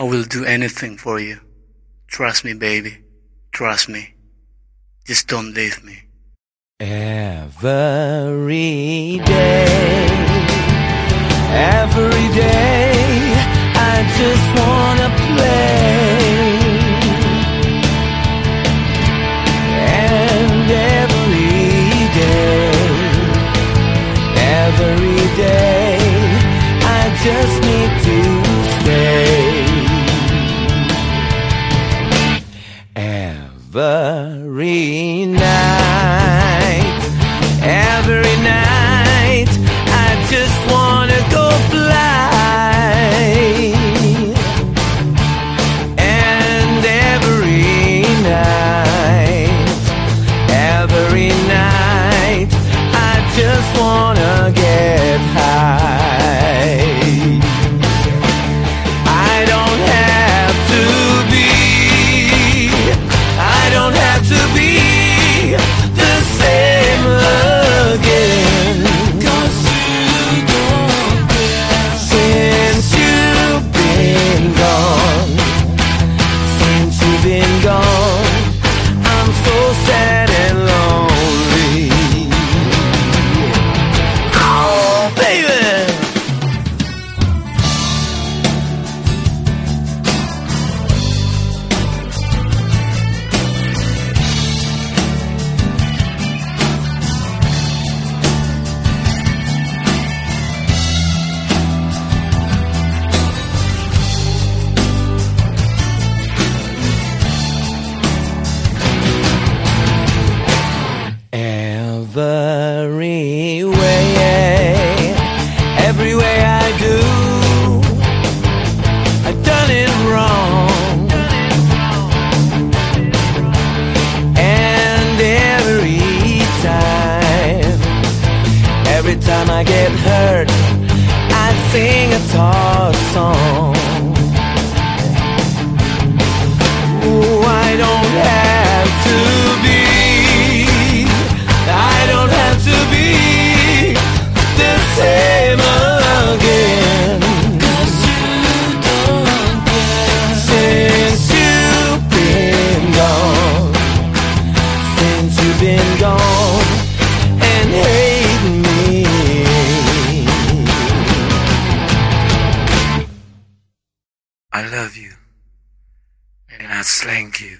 I will do anything for you. Trust me, baby. Trust me. Just don't leave me. Every day, every day, I just wanna play. And every day, every day, I just need. very nice. been gone. every time I get hurt. I love you and I thank you.